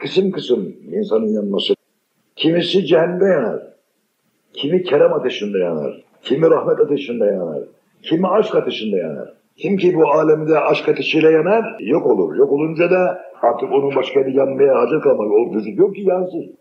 kısım kısım insanın yanması. Kimisi cehennemde yanar. Kimi kerem ateşinde yanar. Kimi rahmet ateşinde yanar. Kimi aşk ateşinde yanar. Kim ki bu alemde aşk ateşiyle yanar, yok olur. Yok olunca da artık onun başka bir yanmaya hacet kalmaz. O vücut yok ki yansın.